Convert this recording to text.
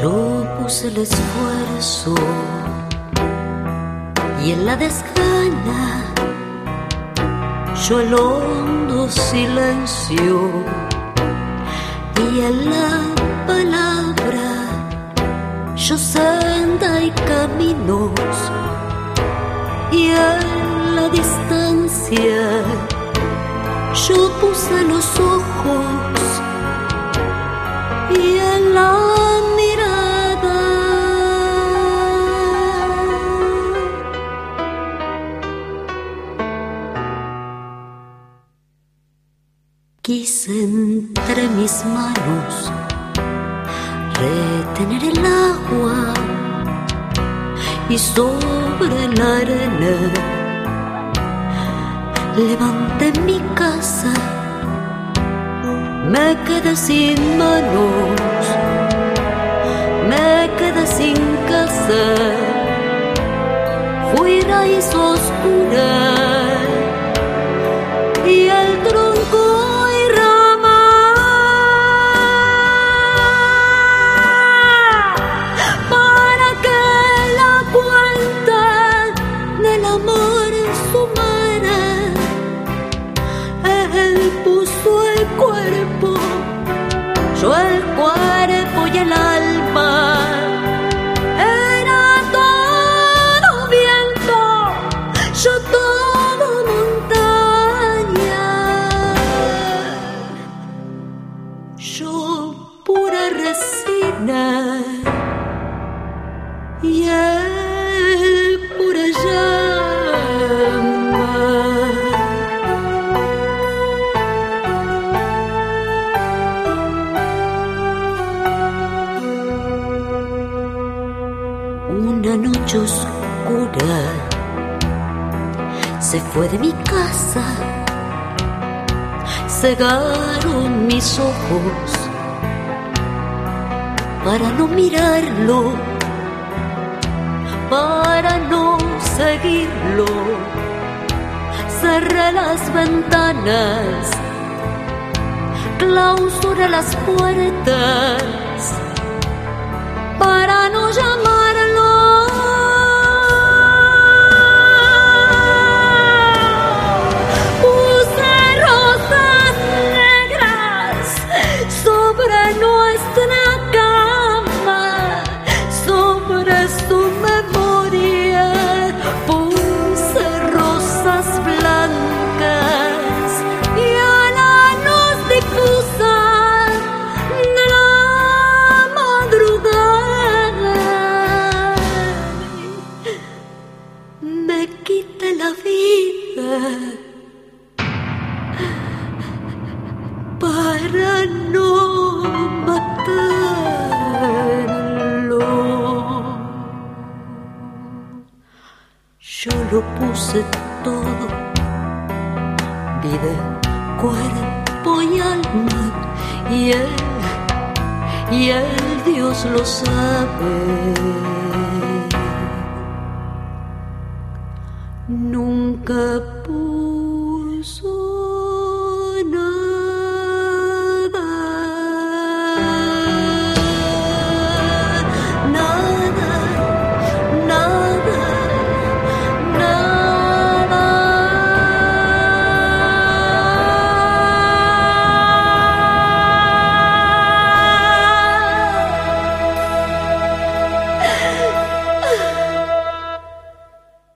Yo puse el esfuerzo y en la desgana yo el hondo silencio y en la palabra yo senda y caminos y en la distancia yo puse los ojos quise entre mis manos retener el agua y sobre la arena levanté mi casa, me quedé sin manos, me quedé sin casa, fui raíz oscura y él pura. Una noche oscura se fue de mi casa, cegaron mis ojos para no mirarlo, para no seguirlo. Cerré las ventanas, clausuré las puertas para no llamarlo. Quita la vida para no matarlo. Yo lo puse todo, vida, cuerpo y alma, y él, y el Dios lo sabe. Up.